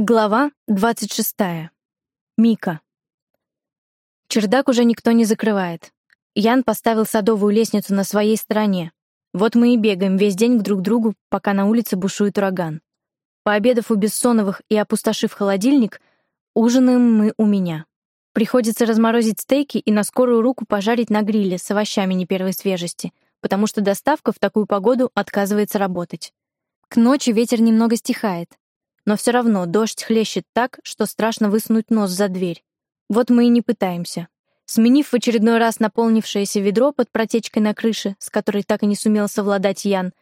Глава 26. Мика. Чердак уже никто не закрывает. Ян поставил садовую лестницу на своей стороне. Вот мы и бегаем весь день друг к другу, пока на улице бушует ураган. Пообедав у Бессоновых и опустошив холодильник, ужинаем мы у меня. Приходится разморозить стейки и на скорую руку пожарить на гриле с овощами не первой свежести, потому что доставка в такую погоду отказывается работать. К ночи ветер немного стихает, но все равно дождь хлещет так, что страшно высунуть нос за дверь. Вот мы и не пытаемся. Сменив в очередной раз наполнившееся ведро под протечкой на крыше, с которой так и не сумел совладать Ян,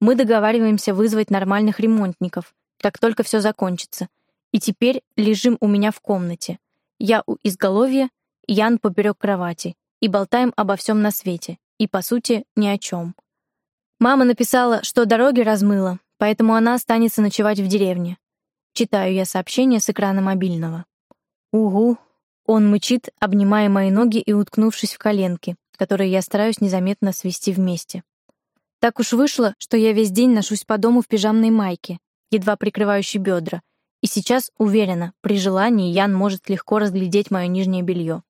мы договариваемся вызвать нормальных ремонтников, как только все закончится. И теперь лежим у меня в комнате. Я у изголовья, Ян поперек кровати, и болтаем обо всем на свете, и, по сути, ни о чем. Мама написала, что дороги размыла, поэтому она останется ночевать в деревне. Читаю я сообщение с экрана мобильного. Угу. Он мычит, обнимая мои ноги и уткнувшись в коленки, которые я стараюсь незаметно свести вместе. Так уж вышло, что я весь день ношусь по дому в пижамной майке, едва прикрывающей бедра, и сейчас, уверена, при желании Ян может легко разглядеть мое нижнее белье.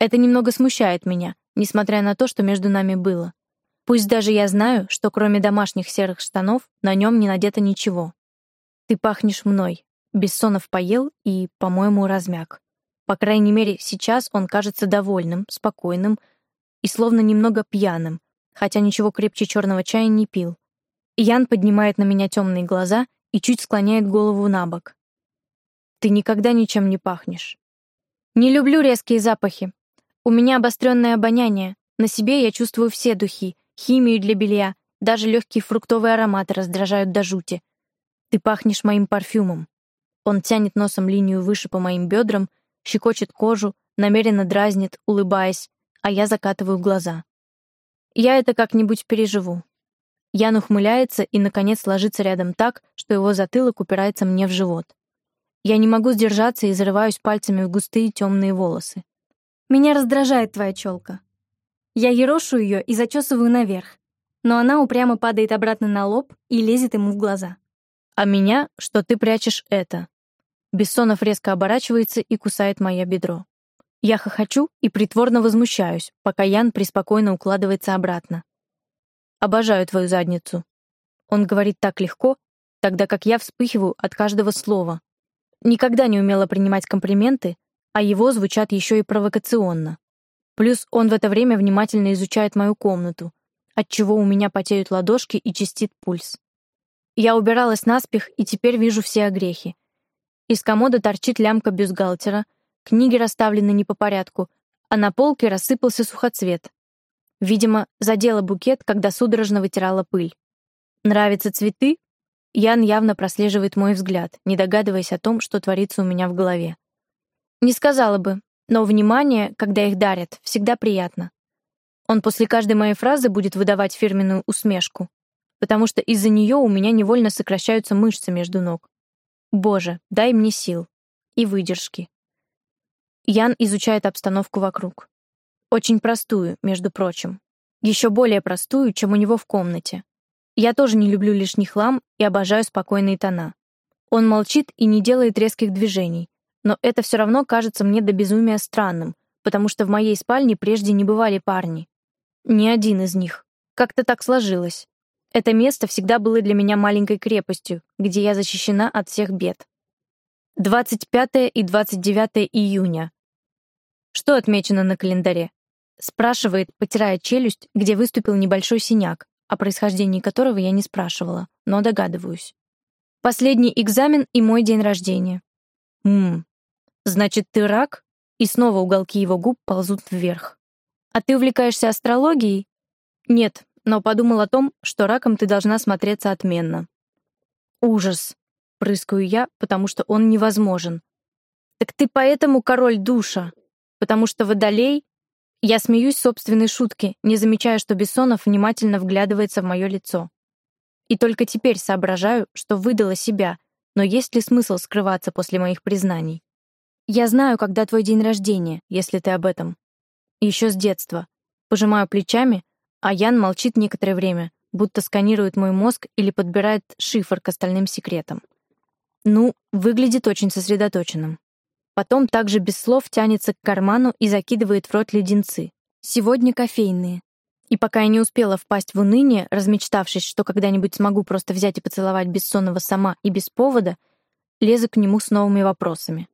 Это немного смущает меня, несмотря на то, что между нами было. Пусть даже я знаю, что кроме домашних серых штанов на нем не надето ничего, ты пахнешь мной. Бессонов поел и, по-моему, размяк. По крайней мере, сейчас он кажется довольным, спокойным и словно немного пьяным, хотя ничего крепче черного чая не пил. Ян поднимает на меня темные глаза и чуть склоняет голову на бок. Ты никогда ничем не пахнешь. Не люблю резкие запахи. У меня обостренное обоняние. На себе я чувствую все духи, химию для белья, даже легкие фруктовые ароматы раздражают до жути. Ты пахнешь моим парфюмом. Он тянет носом линию выше по моим бедрам, щекочет кожу, намеренно дразнит, улыбаясь, а я закатываю глаза. Я это как-нибудь переживу. Ян ухмыляется и, наконец, ложится рядом так, что его затылок упирается мне в живот. Я не могу сдержаться и зарываюсь пальцами в густые темные волосы. Меня раздражает твоя челка. Я ерошу ее и зачесываю наверх, но она упрямо падает обратно на лоб и лезет ему в глаза а меня, что ты прячешь это». Бессонов резко оборачивается и кусает мое бедро. Я хохочу и притворно возмущаюсь, пока Ян преспокойно укладывается обратно. «Обожаю твою задницу». Он говорит так легко, тогда как я вспыхиваю от каждого слова. Никогда не умела принимать комплименты, а его звучат еще и провокационно. Плюс он в это время внимательно изучает мою комнату, отчего у меня потеют ладошки и чистит пульс. Я убиралась наспех и теперь вижу все огрехи. Из комода торчит лямка бюстгальтера, книги расставлены не по порядку, а на полке рассыпался сухоцвет. Видимо, задела букет, когда судорожно вытирала пыль. Нравятся цветы? Ян явно прослеживает мой взгляд, не догадываясь о том, что творится у меня в голове. Не сказала бы, но внимание, когда их дарят, всегда приятно. Он после каждой моей фразы будет выдавать фирменную усмешку потому что из-за нее у меня невольно сокращаются мышцы между ног. Боже, дай мне сил и выдержки. Ян изучает обстановку вокруг. Очень простую, между прочим. Еще более простую, чем у него в комнате. Я тоже не люблю лишний хлам и обожаю спокойные тона. Он молчит и не делает резких движений, но это все равно кажется мне до безумия странным, потому что в моей спальне прежде не бывали парни. Ни один из них. Как-то так сложилось. Это место всегда было для меня маленькой крепостью, где я защищена от всех бед. 25 и 29 июня. Что отмечено на календаре? Спрашивает, потирая челюсть, где выступил небольшой синяк, о происхождении которого я не спрашивала, но догадываюсь. Последний экзамен и мой день рождения. Ммм, значит, ты рак? И снова уголки его губ ползут вверх. А ты увлекаешься астрологией? Нет, но подумал о том, что раком ты должна смотреться отменно. Ужас. Прыскаю я, потому что он невозможен. Так ты поэтому король душа. Потому что водолей... Я смеюсь собственной шутки, не замечая, что Бессонов внимательно вглядывается в мое лицо. И только теперь соображаю, что выдала себя, но есть ли смысл скрываться после моих признаний? Я знаю, когда твой день рождения, если ты об этом. Еще с детства. Пожимаю плечами, а Ян молчит некоторое время, будто сканирует мой мозг или подбирает шифр к остальным секретам. Ну, выглядит очень сосредоточенным. Потом также без слов тянется к карману и закидывает в рот леденцы. Сегодня кофейные. И пока я не успела впасть в уныние, размечтавшись, что когда-нибудь смогу просто взять и поцеловать бессонного сама и без повода, лезу к нему с новыми вопросами.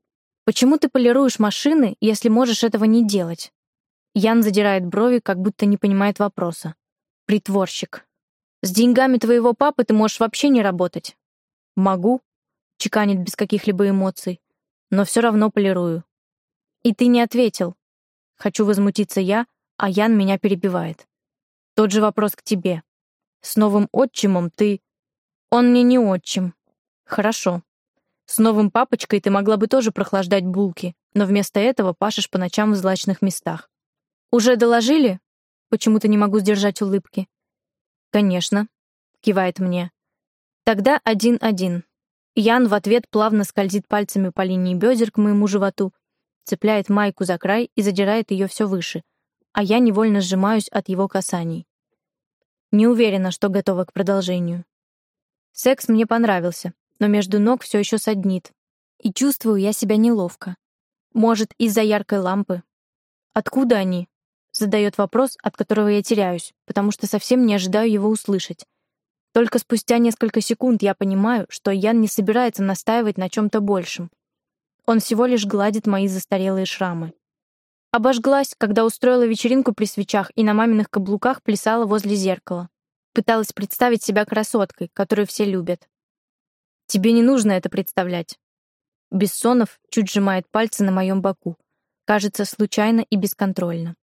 «Почему ты полируешь машины, если можешь этого не делать?» Ян задирает брови, как будто не понимает вопроса. «Притворщик. С деньгами твоего папы ты можешь вообще не работать». «Могу», — чеканит без каких-либо эмоций, «но все равно полирую». «И ты не ответил». Хочу возмутиться я, а Ян меня перебивает. Тот же вопрос к тебе. С новым отчимом ты... Он мне не отчим. Хорошо. С новым папочкой ты могла бы тоже прохлаждать булки, но вместо этого пашешь по ночам в злачных местах. Уже доложили? Почему-то не могу сдержать улыбки. Конечно, кивает мне. Тогда один-один. Ян в ответ плавно скользит пальцами по линии бедер к моему животу, цепляет майку за край и задирает ее все выше, а я невольно сжимаюсь от его касаний. Не уверена, что готова к продолжению. Секс мне понравился, но между ног все еще саднит, и чувствую я себя неловко. Может, из-за яркой лампы. Откуда они? Задает вопрос, от которого я теряюсь, потому что совсем не ожидаю его услышать. Только спустя несколько секунд я понимаю, что Ян не собирается настаивать на чем-то большем. Он всего лишь гладит мои застарелые шрамы. Обожглась, когда устроила вечеринку при свечах и на маминых каблуках плясала возле зеркала. Пыталась представить себя красоткой, которую все любят. Тебе не нужно это представлять. Бессонов чуть сжимает пальцы на моем боку. Кажется, случайно и бесконтрольно.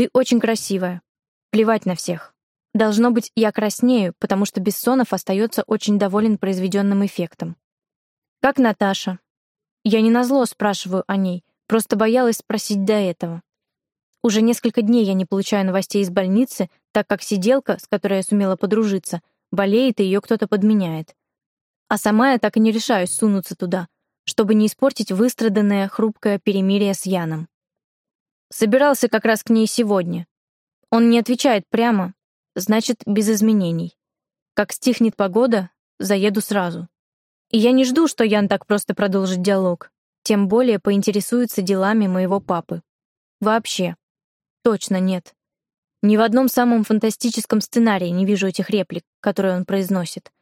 Ты очень красивая. Плевать на всех. Должно быть, я краснею, потому что Бессонов остается очень доволен произведенным эффектом. Как Наташа? Я не назло спрашиваю о ней, Просто боялась спросить до этого. Уже несколько дней я не получаю новостей из больницы, так как сиделка, с которой я сумела подружиться, болеет и ее кто-то подменяет. А сама я так и не решаюсь сунуться туда, чтобы не испортить выстраданное хрупкое перемирие с Яном. Собирался как раз к ней сегодня. Он не отвечает прямо, значит, без изменений. Как стихнет погода, заеду сразу. И я не жду, что Ян так просто продолжит диалог. Тем более поинтересуется делами моего папы. Вообще. Точно нет. Ни в одном самом фантастическом сценарии не вижу этих реплик, которые он произносит.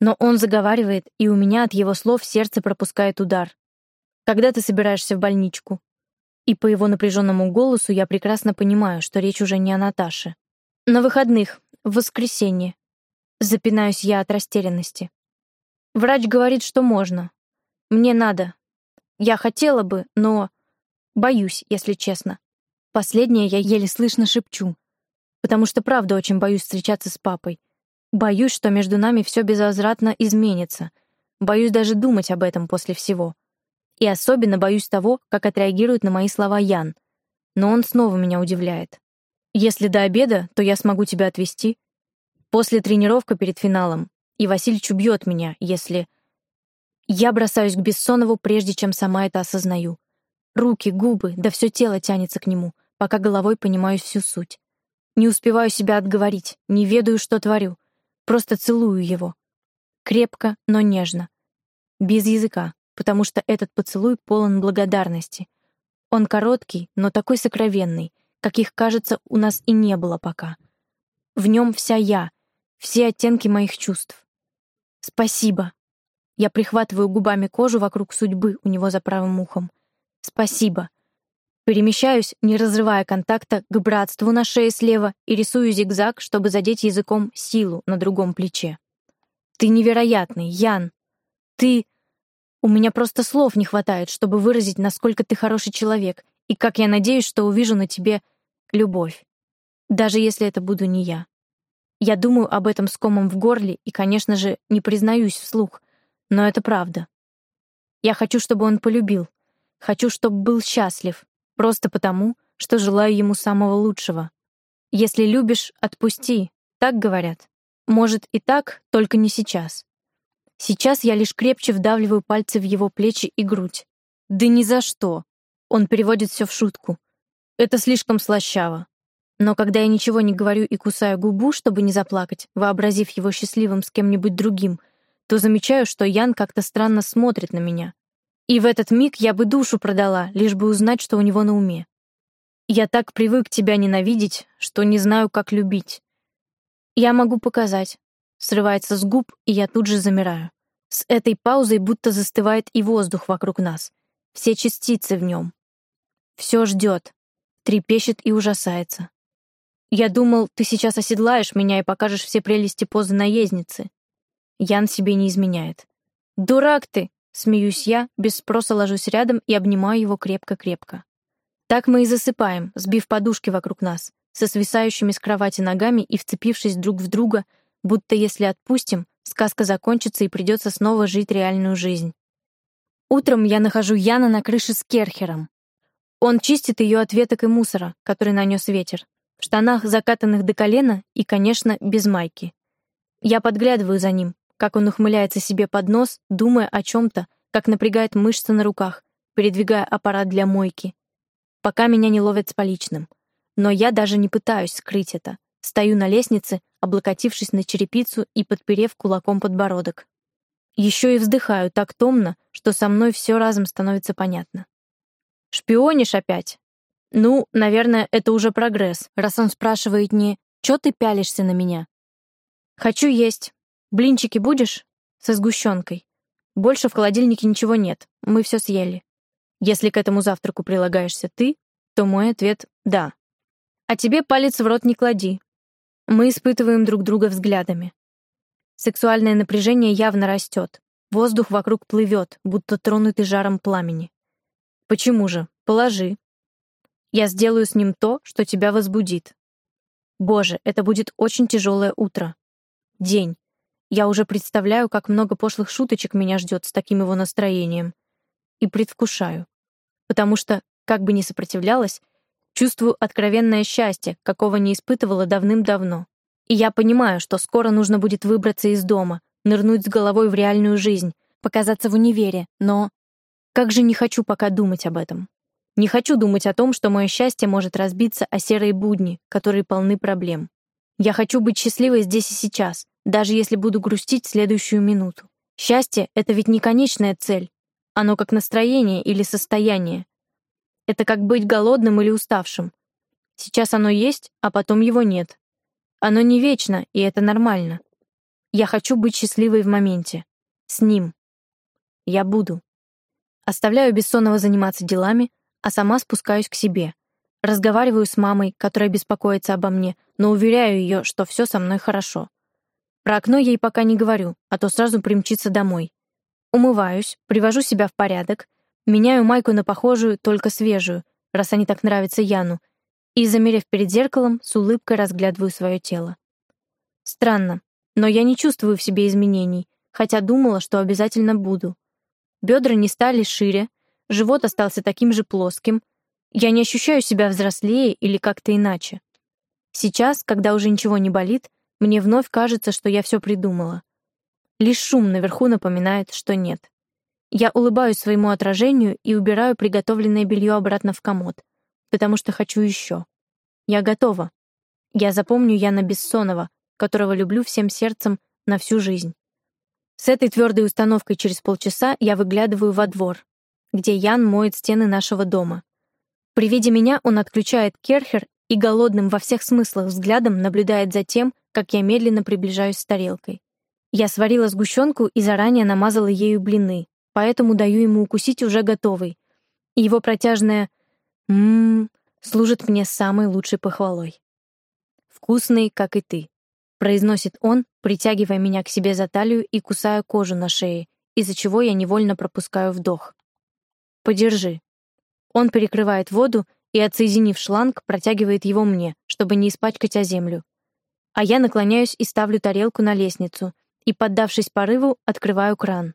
Но он заговаривает, и у меня от его слов сердце пропускает удар. «Когда ты собираешься в больничку?» И по его напряженному голосу я прекрасно понимаю, что речь уже не о Наташе. «На выходных, в воскресенье». Запинаюсь я от растерянности. Врач говорит, что можно. Мне надо, я хотела бы, но... Боюсь, если честно. Последнее я еле слышно шепчу. Потому что правда очень боюсь встречаться с папой. Боюсь, что между нами все безвозвратно изменится. Боюсь даже думать об этом после всего. И особенно боюсь того, как отреагирует на мои слова Ян. Но он снова меня удивляет. Если до обеда, то я смогу тебя отвезти. После тренировка перед финалом. И Васильич убьет меня, если... Я бросаюсь к Бессонову, прежде чем сама это осознаю. Руки, губы, да все тело тянется к нему, пока головой понимаю всю суть. Не успеваю себя отговорить, не ведаю, что творю. Просто целую его. Крепко, но нежно. Без языка, потому что этот поцелуй полон благодарности. Он короткий, но такой сокровенный, каких, кажется, у нас и не было пока. В нем вся я, все оттенки моих чувств. Спасибо, я прихватываю губами кожу вокруг судьбы у него за правым ухом. Спасибо. Перемещаюсь, не разрывая контакта, к братству на шее слева и рисую зигзаг, чтобы задеть языком силу на другом плече. Ты невероятный, Ян. Ты... У меня просто слов не хватает, чтобы выразить, насколько ты хороший человек, и как я надеюсь, что увижу на тебе любовь. Даже если это буду не я. Я думаю об этом с комом в горле и, конечно же, не признаюсь вслух — но это правда. Я хочу, чтобы он полюбил. Хочу, чтобы был счастлив. Просто потому, что желаю ему самого лучшего. Если любишь, отпусти. Так говорят. Может и так, только не сейчас. Сейчас я лишь крепче вдавливаю пальцы в его плечи и грудь. Да ни за что. Он переводит все в шутку. Это слишком слащаво. Но когда я ничего не говорю и кусаю губу, чтобы не заплакать, вообразив его счастливым с кем-нибудь другим — то замечаю, что Ян как-то странно смотрит на меня. И в этот миг я бы душу продала, лишь бы узнать, что у него на уме. Я так привык тебя ненавидеть, что не знаю, как любить. Я могу показать. Срывается с губ, и я тут же замираю. С этой паузой будто застывает и воздух вокруг нас. Все частицы в нем. Все ждет, трепещет и ужасается. Я думал, ты сейчас оседлаешь меня и покажешь все прелести позы наездницы. Ян себе не изменяет. «Дурак ты!» — смеюсь я, без спроса ложусь рядом и обнимаю его крепко-крепко. Так мы и засыпаем, сбив подушки вокруг нас, со свисающими с кровати ногами и вцепившись друг в друга, будто если отпустим, сказка закончится и придется снова жить реальную жизнь. Утром я нахожу Яна на крыше с Керхером. Он чистит ее от веток и мусора, который нанес ветер, в штанах, закатанных до колена и, конечно, без майки. Я подглядываю за ним, как он ухмыляется себе под нос, думая о чем-то, как напрягает мышцы на руках, передвигая аппарат для мойки. Пока меня не ловят с поличным. Но я даже не пытаюсь скрыть это. Стою на лестнице, облокотившись на черепицу и подперев кулаком подбородок. Еще и вздыхаю так томно, что со мной все разом становится понятно. «Шпионишь опять?» Ну, наверное, это уже прогресс, раз он спрашивает не «Чё ты пялишься на меня?» «Хочу есть. Блинчики будешь? Со сгущенкой. Больше в холодильнике ничего нет, мы все съели. Если к этому завтраку прилагаешься ты, то мой ответ — да. А тебе палец в рот не клади. Мы испытываем друг друга взглядами. Сексуальное напряжение явно растет. Воздух вокруг плывет, будто тронутый жаром пламени. Почему же? Положи. Я сделаю с ним то, что тебя возбудит. Боже, это будет очень тяжелое утро. День. Я уже представляю, как много пошлых шуточек меня ждет с таким его настроением. И предвкушаю. Потому что, как бы ни сопротивлялась, чувствую откровенное счастье, какого не испытывала давным-давно. И я понимаю, что скоро нужно будет выбраться из дома, нырнуть с головой в реальную жизнь, показаться в универе, но... Как же не хочу пока думать об этом. Не хочу думать о том, что мое счастье может разбиться о серые будни, которые полны проблем. Я хочу быть счастливой здесь и сейчас, даже если буду грустить следующую минуту. Счастье — это ведь не конечная цель. Оно как настроение или состояние. Это как быть голодным или уставшим. Сейчас оно есть, а потом его нет. Оно не вечно, и это нормально. Я хочу быть счастливой в моменте. С ним. Я буду. Оставляю Бессонова заниматься делами, а сама спускаюсь к себе. Разговариваю с мамой, которая беспокоится обо мне, но уверяю ее, что все со мной хорошо. Про окно ей пока не говорю, а то сразу примчится домой. Умываюсь, привожу себя в порядок, меняю майку на похожую, только свежую, раз они так нравятся Яну, и, замерев перед зеркалом, с улыбкой разглядываю свое тело. Странно, но я не чувствую в себе изменений, хотя думала, что обязательно буду. Бедра не стали шире, живот остался таким же плоским, я не ощущаю себя взрослее или как-то иначе. Сейчас, когда уже ничего не болит, мне вновь кажется, что я все придумала. Лишь шум наверху напоминает, что нет. Я улыбаюсь своему отражению и убираю приготовленное белье обратно в комод, потому что хочу еще. Я готова. Я запомню Яна Бессонова, которого люблю всем сердцем на всю жизнь. С этой твердой установкой через полчаса я выглядываю во двор, где Ян моет стены нашего дома. При виде меня он отключает керхер и голодным во всех смыслах взглядом наблюдает за тем, как я медленно приближаюсь с тарелкой. Я сварила сгущенку и заранее намазала ею блины, поэтому даю ему укусить уже готовый. И его протяжное «ммм» служит мне самой лучшей похвалой. «Вкусный, как и ты», — произносит он, притягивая меня к себе за талию и кусая кожу на шее, из-за чего я невольно пропускаю вдох. «Подержи». Он перекрывает воду и, отсоединив шланг, протягивает его мне, чтобы не испачкать о землю а я наклоняюсь и ставлю тарелку на лестницу, и, поддавшись порыву, открываю кран.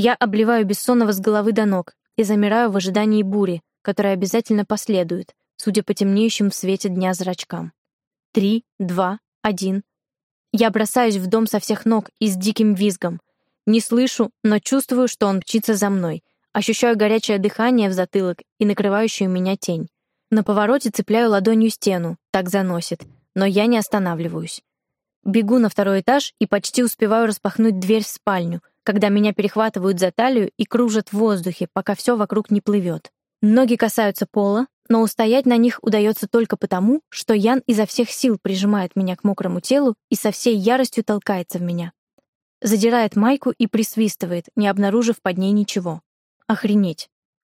Я обливаю бессонного с головы до ног и замираю в ожидании бури, которая обязательно последует, судя по темнеющим в свете дня зрачкам. Три, два, один. Я бросаюсь в дом со всех ног и с диким визгом. Не слышу, но чувствую, что он мчится за мной. Ощущаю горячее дыхание в затылок и накрывающую меня тень. На повороте цепляю ладонью стену, так заносит — но я не останавливаюсь. Бегу на второй этаж и почти успеваю распахнуть дверь в спальню, когда меня перехватывают за талию и кружат в воздухе, пока все вокруг не плывет. Ноги касаются пола, но устоять на них удается только потому, что Ян изо всех сил прижимает меня к мокрому телу и со всей яростью толкается в меня. Задирает майку и присвистывает, не обнаружив под ней ничего. Охренеть.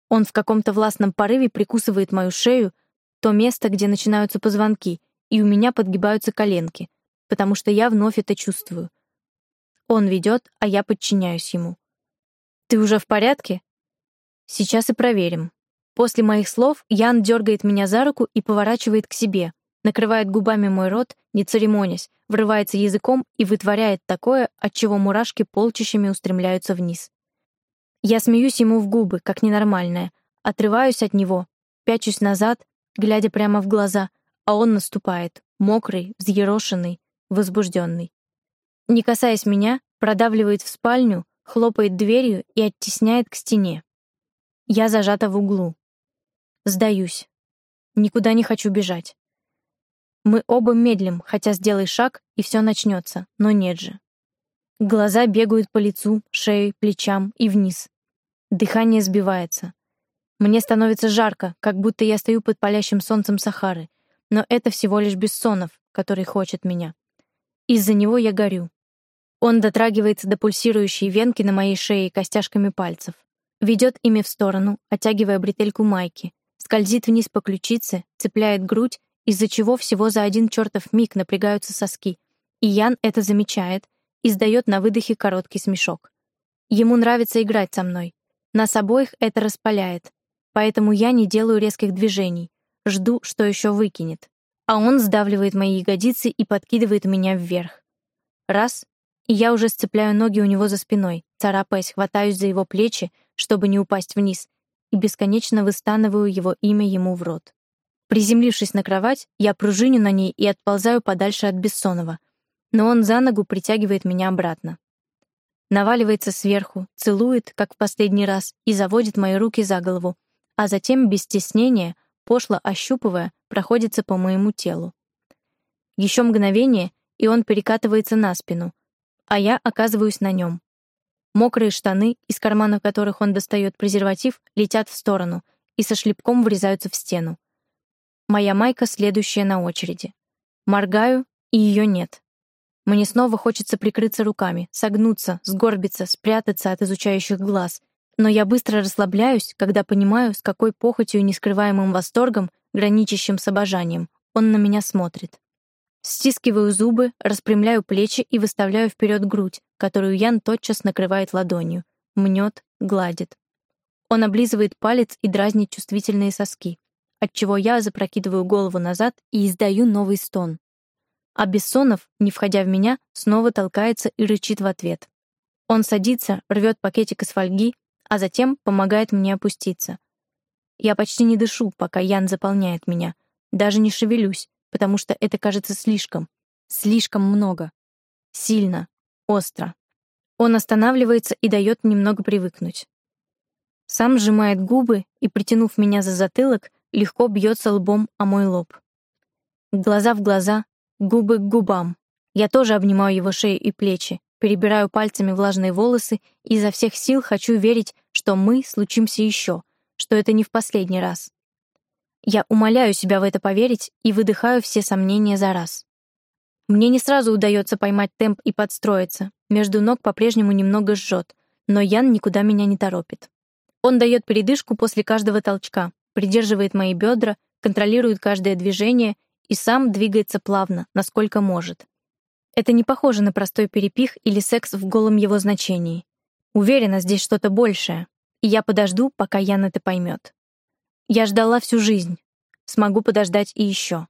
Он в каком-то властном порыве прикусывает мою шею, то место, где начинаются позвонки, и у меня подгибаются коленки, потому что я вновь это чувствую. Он ведет, а я подчиняюсь ему. «Ты уже в порядке?» «Сейчас и проверим». После моих слов Ян дергает меня за руку и поворачивает к себе, накрывает губами мой рот, не церемонясь, врывается языком и вытворяет такое, от чего мурашки полчищами устремляются вниз. Я смеюсь ему в губы, как ненормальная, отрываюсь от него, пячусь назад, глядя прямо в глаза, а он наступает, мокрый, взъерошенный, возбужденный. Не касаясь меня, продавливает в спальню, хлопает дверью и оттесняет к стене. Я зажата в углу. Сдаюсь. Никуда не хочу бежать. Мы оба медлим, хотя сделай шаг, и все начнется, но нет же. Глаза бегают по лицу, шее, плечам и вниз. Дыхание сбивается. Мне становится жарко, как будто я стою под палящим солнцем Сахары, но это всего лишь Бессонов, который хочет меня. Из-за него я горю. Он дотрагивается до пульсирующей венки на моей шее костяшками пальцев. Ведет ими в сторону, оттягивая бретельку майки, скользит вниз по ключице, цепляет грудь, из-за чего всего за один чертов миг напрягаются соски. И Ян это замечает, издает на выдохе короткий смешок. Ему нравится играть со мной. Нас обоих это распаляет. Поэтому я не делаю резких движений, жду, что еще выкинет. А он сдавливает мои ягодицы и подкидывает меня вверх. Раз, и я уже сцепляю ноги у него за спиной, царапаясь, хватаюсь за его плечи, чтобы не упасть вниз, и бесконечно выстанываю его имя ему в рот. Приземлившись на кровать, я пружиню на ней и отползаю подальше от Бессонова, но он за ногу притягивает меня обратно. Наваливается сверху, целует, как в последний раз, и заводит мои руки за голову, а затем, без стеснения, пошло ощупывая, проходится по моему телу. Еще мгновение, и он перекатывается на спину, а я оказываюсь на нем, Мокрые штаны, из карманов которых он достает презерватив, летят в сторону и со шлепком врезаются в стену. Моя майка следующая на очереди. Моргаю, и ее нет. Мне снова хочется прикрыться руками, согнуться, сгорбиться, спрятаться от изучающих глаз. Но я быстро расслабляюсь, когда понимаю, с какой похотью и нескрываемым восторгом, граничащим с обожанием, он на меня смотрит. Стискиваю зубы, распрямляю плечи и выставляю вперед грудь, которую Ян тотчас накрывает ладонью, мнет, гладит. Он облизывает палец и дразнит чувствительные соски, отчего я запрокидываю голову назад и издаю новый стон. А Бессонов, не входя в меня, снова толкается и рычит в ответ. Он садится, рвет пакетик из фольги, а затем помогает мне опуститься. Я почти не дышу, пока Ян заполняет меня, даже не шевелюсь, потому что это кажется слишком, слишком много. Сильно, остро. Он останавливается и дает немного привыкнуть. Сам сжимает губы и, притянув меня за затылок, легко бьется лбом о мой лоб. Глаза в глаза, губы к губам. Я тоже обнимаю его шею и плечи, перебираю пальцами влажные волосы и изо всех сил хочу верить, что мы случимся еще, что это не в последний раз. Я умоляю себя в это поверить и выдыхаю все сомнения за раз. Мне не сразу удается поймать темп и подстроиться. Между ног по-прежнему немного жжет, но Ян никуда меня не торопит. Он дает передышку после каждого толчка, придерживает мои бедра, контролирует каждое движение и сам двигается плавно, насколько может. Это не похоже на простой перепих или секс в голом его значении. Уверена, здесь что-то большее, и я подожду, пока Ян это поймет. Я ждала всю жизнь. Смогу подождать и еще.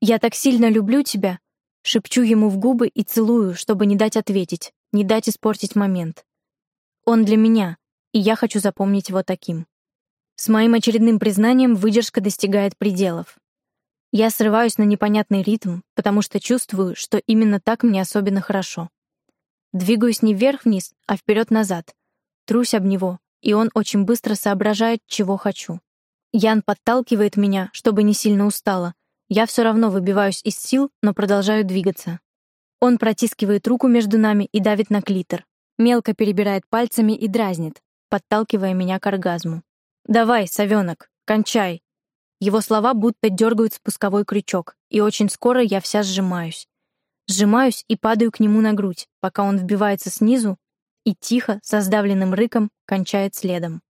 «Я так сильно люблю тебя», — шепчу ему в губы и целую, чтобы не дать ответить, не дать испортить момент. Он для меня, и я хочу запомнить его таким. С моим очередным признанием выдержка достигает пределов. Я срываюсь на непонятный ритм, потому что чувствую, что именно так мне особенно хорошо. Двигаюсь не вверх-вниз, а вперед-назад. Трусь об него, и он очень быстро соображает, чего хочу. Ян подталкивает меня, чтобы не сильно устала. Я все равно выбиваюсь из сил, но продолжаю двигаться. Он протискивает руку между нами и давит на клитор. Мелко перебирает пальцами и дразнит, подталкивая меня к оргазму. «Давай, совенок, кончай!» Его слова будто дергают спусковой крючок, и очень скоро я вся сжимаюсь. Сжимаюсь и падаю к нему на грудь, пока он вбивается снизу и тихо, со сдавленным рыком, кончает следом.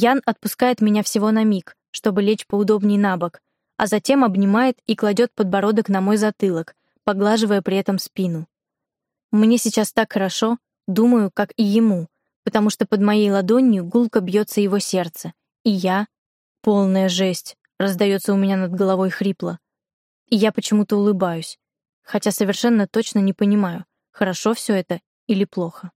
Ян отпускает меня всего на миг, чтобы лечь поудобнее на бок, а затем обнимает и кладет подбородок на мой затылок, поглаживая при этом спину. Мне сейчас так хорошо, думаю, как и ему, потому что под моей ладонью гулко бьется его сердце, и я... Полная жесть, раздается у меня над головой хрипло. И я почему-то улыбаюсь, хотя совершенно точно не понимаю, хорошо все это или плохо.